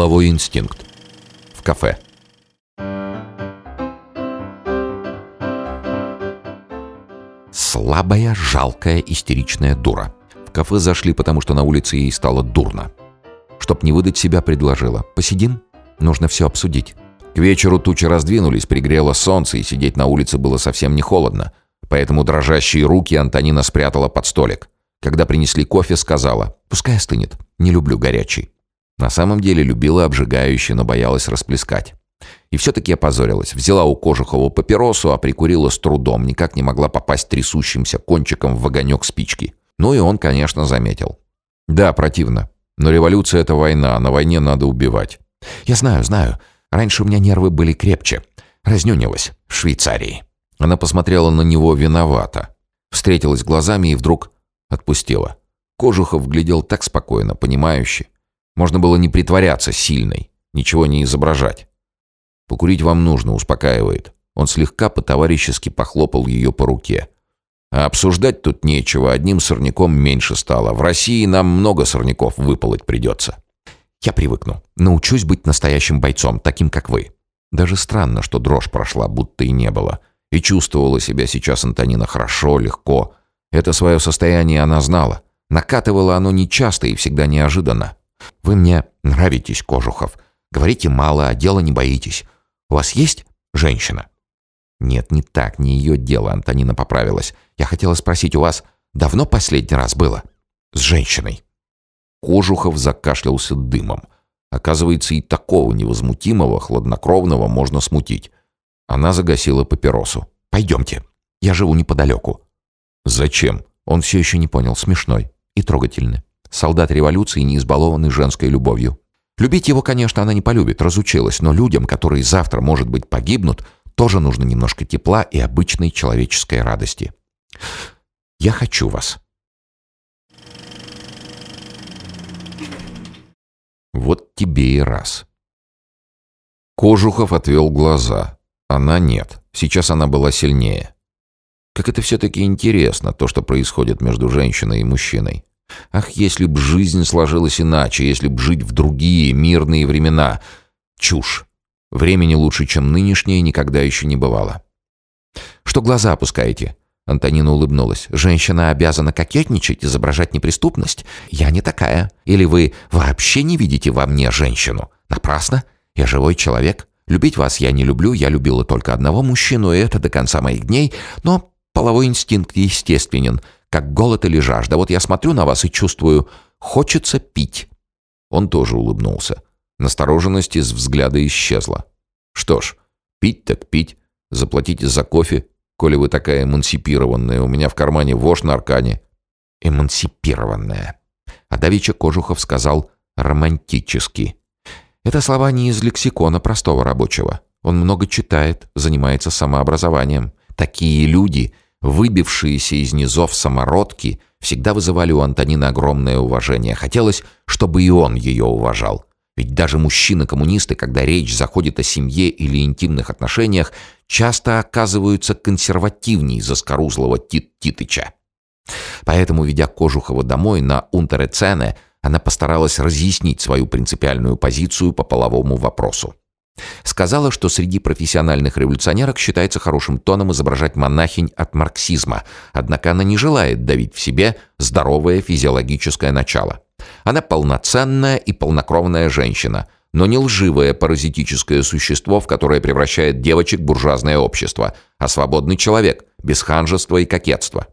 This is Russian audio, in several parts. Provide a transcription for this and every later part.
Половой инстинкт. В кафе. Слабая, жалкая, истеричная дура. В кафе зашли, потому что на улице ей стало дурно. Чтоб не выдать себя, предложила. «Посидим? Нужно все обсудить». К вечеру тучи раздвинулись, пригрело солнце, и сидеть на улице было совсем не холодно. Поэтому дрожащие руки Антонина спрятала под столик. Когда принесли кофе, сказала, «Пускай остынет, не люблю горячий». На самом деле любила обжигающий, но боялась расплескать. И все-таки опозорилась. Взяла у Кожухова папиросу, а прикурила с трудом, никак не могла попасть трясущимся кончиком в огонек спички. Ну и он, конечно, заметил. «Да, противно. Но революция — это война, на войне надо убивать». «Я знаю, знаю. Раньше у меня нервы были крепче. Разнюнилась в Швейцарии». Она посмотрела на него виновато. Встретилась глазами и вдруг отпустила. Кожухов глядел так спокойно, понимающе. Можно было не притворяться сильной, ничего не изображать. «Покурить вам нужно», — успокаивает. Он слегка по-товарищески похлопал ее по руке. «А обсуждать тут нечего, одним сорняком меньше стало. В России нам много сорняков выполоть придется». «Я привыкну. Научусь быть настоящим бойцом, таким, как вы». Даже странно, что дрожь прошла, будто и не было. И чувствовала себя сейчас Антонина хорошо, легко. Это свое состояние она знала. Накатывало оно нечасто и всегда неожиданно. «Вы мне нравитесь, Кожухов. Говорите мало, а дела не боитесь. У вас есть женщина?» «Нет, не так, не ее дело», — Антонина поправилась. «Я хотела спросить, у вас давно последний раз было? С женщиной?» Кожухов закашлялся дымом. Оказывается, и такого невозмутимого, хладнокровного можно смутить. Она загасила папиросу. «Пойдемте. Я живу неподалеку». «Зачем?» Он все еще не понял. Смешной и трогательный. Солдат революции, не избалованный женской любовью. Любить его, конечно, она не полюбит, разучилась, но людям, которые завтра, может быть, погибнут, тоже нужно немножко тепла и обычной человеческой радости. «Я хочу вас». Вот тебе и раз. Кожухов отвел глаза. Она нет. Сейчас она была сильнее. Как это все-таки интересно, то, что происходит между женщиной и мужчиной. Ах, если б жизнь сложилась иначе, если б жить в другие мирные времена. Чушь. Времени лучше, чем нынешнее, никогда еще не бывало. «Что глаза опускаете?» Антонина улыбнулась. «Женщина обязана кокетничать, изображать неприступность? Я не такая. Или вы вообще не видите во мне женщину? Напрасно. Я живой человек. Любить вас я не люблю, я любила только одного мужчину, и это до конца моих дней, но половой инстинкт естественен, как голод или жажда. Вот я смотрю на вас и чувствую, хочется пить». Он тоже улыбнулся. Настороженность из взгляда исчезла. «Что ж, пить так пить. Заплатите за кофе, коли вы такая эмансипированная. У меня в кармане вошь на аркане». «Эмансипированная». А Давича Кожухов сказал «романтически». Это слова не из лексикона простого рабочего. Он много читает, занимается самообразованием. Такие люди, выбившиеся из низов самородки, всегда вызывали у Антонины огромное уважение. Хотелось, чтобы и он ее уважал. Ведь даже мужчины-коммунисты, когда речь заходит о семье или интимных отношениях, часто оказываются консервативней заскорузлого Тит Титыча. Поэтому, ведя Кожухова домой на Унтерецене, она постаралась разъяснить свою принципиальную позицию по половому вопросу. Сказала, что среди профессиональных революционерок считается хорошим тоном изображать монахинь от марксизма, однако она не желает давить в себе здоровое физиологическое начало. Она полноценная и полнокровная женщина, но не лживое паразитическое существо, в которое превращает девочек буржуазное общество, а свободный человек, без ханжества и кокетства.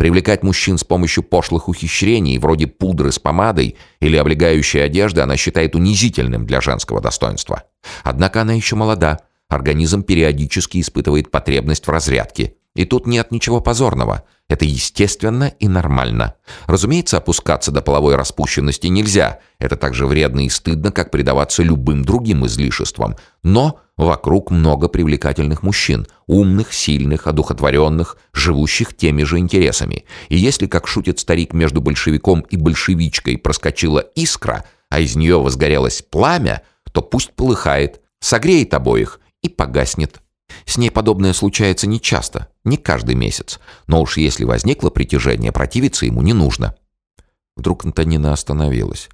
Привлекать мужчин с помощью пошлых ухищрений, вроде пудры с помадой или облегающей одежды, она считает унизительным для женского достоинства. Однако она еще молода. Организм периодически испытывает потребность в разрядке. И тут нет ничего позорного. Это естественно и нормально. Разумеется, опускаться до половой распущенности нельзя. Это так же вредно и стыдно, как предаваться любым другим излишествам. Но вокруг много привлекательных мужчин. Умных, сильных, одухотворенных, живущих теми же интересами. И если, как шутит старик, между большевиком и большевичкой проскочила искра, а из нее возгорелось пламя, то пусть полыхает, согреет обоих и погаснет. С ней подобное случается нечасто, не каждый месяц. Но уж если возникло притяжение, противиться ему не нужно. Вдруг Антонина остановилась.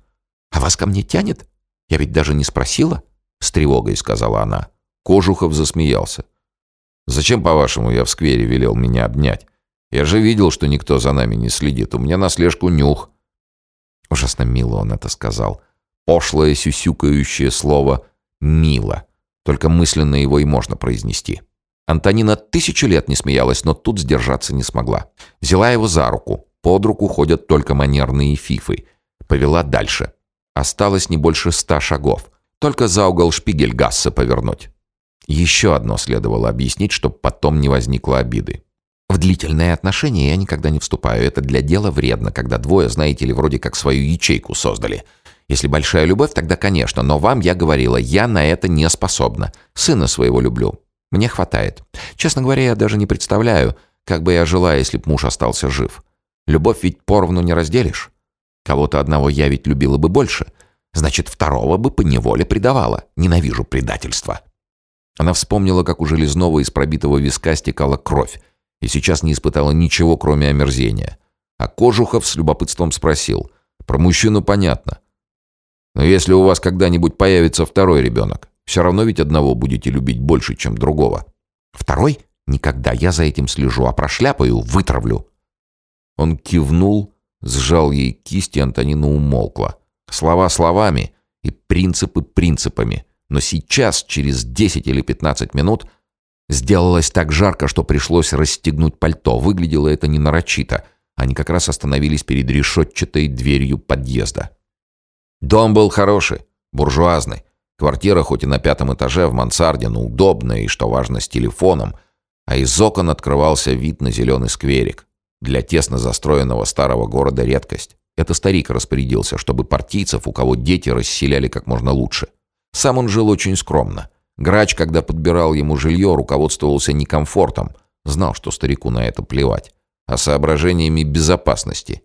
«А вас ко мне тянет?» Я ведь даже не спросила?» — с тревогой сказала она. Кожухов засмеялся. «Зачем, по-вашему, я в сквере велел меня обнять? Я же видел, что никто за нами не следит. У меня на слежку нюх». Ужасно мило он это сказал. Пошлое сюсюкающее слово «мило». Только мысленно его и можно произнести. Антонина тысячу лет не смеялась, но тут сдержаться не смогла. Взяла его за руку. Под руку ходят только манерные фифы. Повела дальше. Осталось не больше ста шагов. Только за угол Шпигельгасса повернуть. Еще одно следовало объяснить, чтобы потом не возникло обиды. В длительные отношения я никогда не вступаю. Это для дела вредно, когда двое, знаете ли, вроде как свою ячейку создали. Если большая любовь, тогда, конечно, но вам я говорила, я на это не способна. Сына своего люблю. Мне хватает. Честно говоря, я даже не представляю, как бы я жила, если б муж остался жив. Любовь ведь поровну не разделишь. Кого-то одного я ведь любила бы больше. Значит, второго бы поневоле предавала. Ненавижу предательство. Она вспомнила, как у Железного из пробитого виска стекала кровь, и сейчас не испытала ничего, кроме омерзения. А Кожухов с любопытством спросил. «Про мужчину понятно. Но если у вас когда-нибудь появится второй ребенок, все равно ведь одного будете любить больше, чем другого. Второй? Никогда. Я за этим слежу, а прошляпаю, вытравлю. Он кивнул, сжал ей кисть, и Антонина умолкла. Слова словами и принципы принципами. Но сейчас, через 10 или 15 минут, сделалось так жарко, что пришлось расстегнуть пальто. Выглядело это не нарочито. Они как раз остановились перед решетчатой дверью подъезда. Дом был хороший, буржуазный. Квартира хоть и на пятом этаже в мансарде, но удобная и, что важно, с телефоном. А из окон открывался вид на зеленый скверик. Для тесно застроенного старого города редкость. Это старик распорядился, чтобы партийцев, у кого дети, расселяли как можно лучше. Сам он жил очень скромно. Грач, когда подбирал ему жилье, руководствовался не комфортом. Знал, что старику на это плевать. А соображениями безопасности.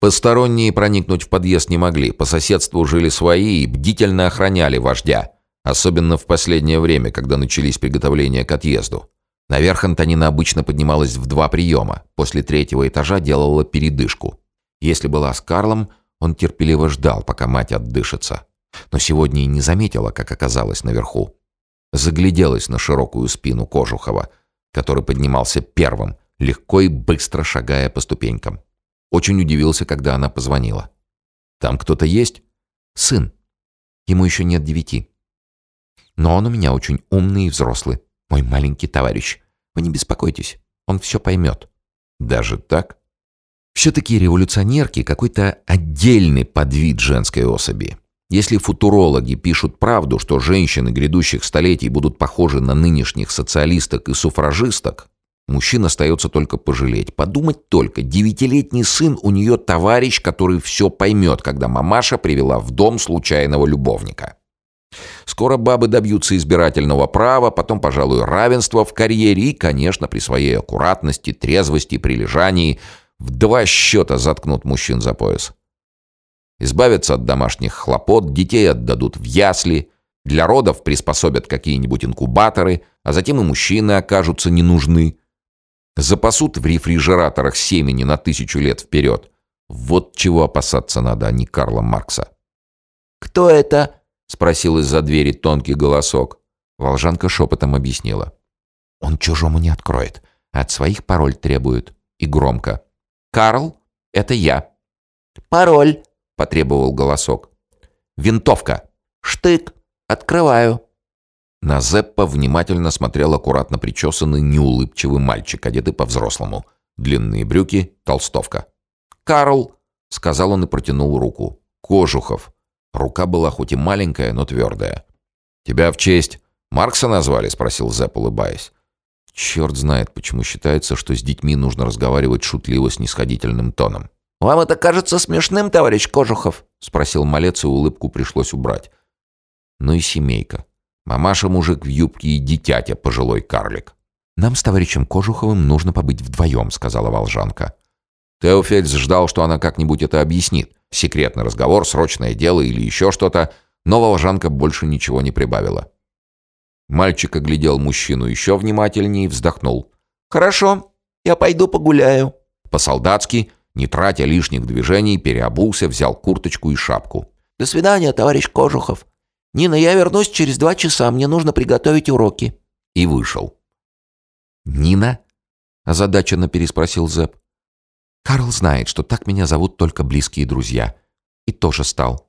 Посторонние проникнуть в подъезд не могли, по соседству жили свои и бдительно охраняли вождя, особенно в последнее время, когда начались приготовления к отъезду. Наверх Антонина обычно поднималась в два приема, после третьего этажа делала передышку. Если была с Карлом, он терпеливо ждал, пока мать отдышится. Но сегодня и не заметила, как оказалась наверху. Загляделась на широкую спину Кожухова, который поднимался первым, легко и быстро шагая по ступенькам. Очень удивился, когда она позвонила. «Там кто-то есть?» «Сын. Ему еще нет девяти. Но он у меня очень умный и взрослый. Мой маленький товарищ. Вы не беспокойтесь, он все поймет». «Даже так?» Все-таки революционерки какой-то отдельный подвид женской особи. Если футурологи пишут правду, что женщины грядущих столетий будут похожи на нынешних социалисток и суфражисток, Мужчин остается только пожалеть. Подумать только, девятилетний сын у нее товарищ, который все поймет, когда мамаша привела в дом случайного любовника. Скоро бабы добьются избирательного права, потом, пожалуй, равенства в карьере и, конечно, при своей аккуратности, трезвости, прилежании в два счета заткнут мужчин за пояс. Избавятся от домашних хлопот, детей отдадут в ясли, для родов приспособят какие-нибудь инкубаторы, а затем и мужчины окажутся не нужны. Запасут в рефрижераторах семени на тысячу лет вперед. Вот чего опасаться надо, а не Карла Маркса. «Кто это?» — спросил из-за двери тонкий голосок. Волжанка шепотом объяснила. «Он чужому не откроет. От своих пароль требует». И громко. «Карл, это я». «Пароль», — потребовал голосок. «Винтовка». «Штык. Открываю». На Зеппа внимательно смотрел аккуратно причесанный неулыбчивый мальчик, одетый по-взрослому. Длинные брюки, толстовка. «Карл!» — сказал он и протянул руку. «Кожухов». Рука была хоть и маленькая, но твердая. «Тебя в честь Маркса назвали?» — спросил Зепп, улыбаясь. Черт знает, почему считается, что с детьми нужно разговаривать шутливо с нисходительным тоном. «Вам это кажется смешным, товарищ Кожухов?» — спросил малец, и улыбку пришлось убрать. Ну и семейка. Мамаша-мужик в юбке и дитятя пожилой карлик. «Нам с товарищем Кожуховым нужно побыть вдвоем», — сказала Волжанка. Теофельс ждал, что она как-нибудь это объяснит. Секретный разговор, срочное дело или еще что-то, но Волжанка больше ничего не прибавила. Мальчик оглядел мужчину еще внимательнее и вздохнул. «Хорошо, я пойду погуляю». По-солдатски, не тратя лишних движений, переобулся, взял курточку и шапку. «До свидания, товарищ Кожухов. Нина, я вернусь через два часа, мне нужно приготовить уроки». И вышел. «Нина?» – озадаченно переспросил Зэп. «Карл знает, что так меня зовут только близкие друзья. И тоже стал».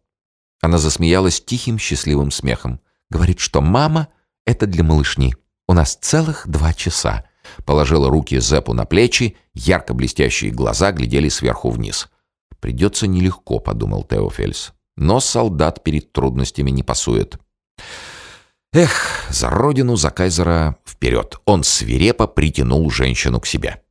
Она засмеялась тихим счастливым смехом. Говорит, что мама — это для малышни. У нас целых два часа. Положила руки Зепу на плечи, ярко блестящие глаза глядели сверху вниз. «Придется нелегко», — подумал Теофельс. «Но солдат перед трудностями не пасует». Эх, за родину, за кайзера вперед. Он свирепо притянул женщину к себе.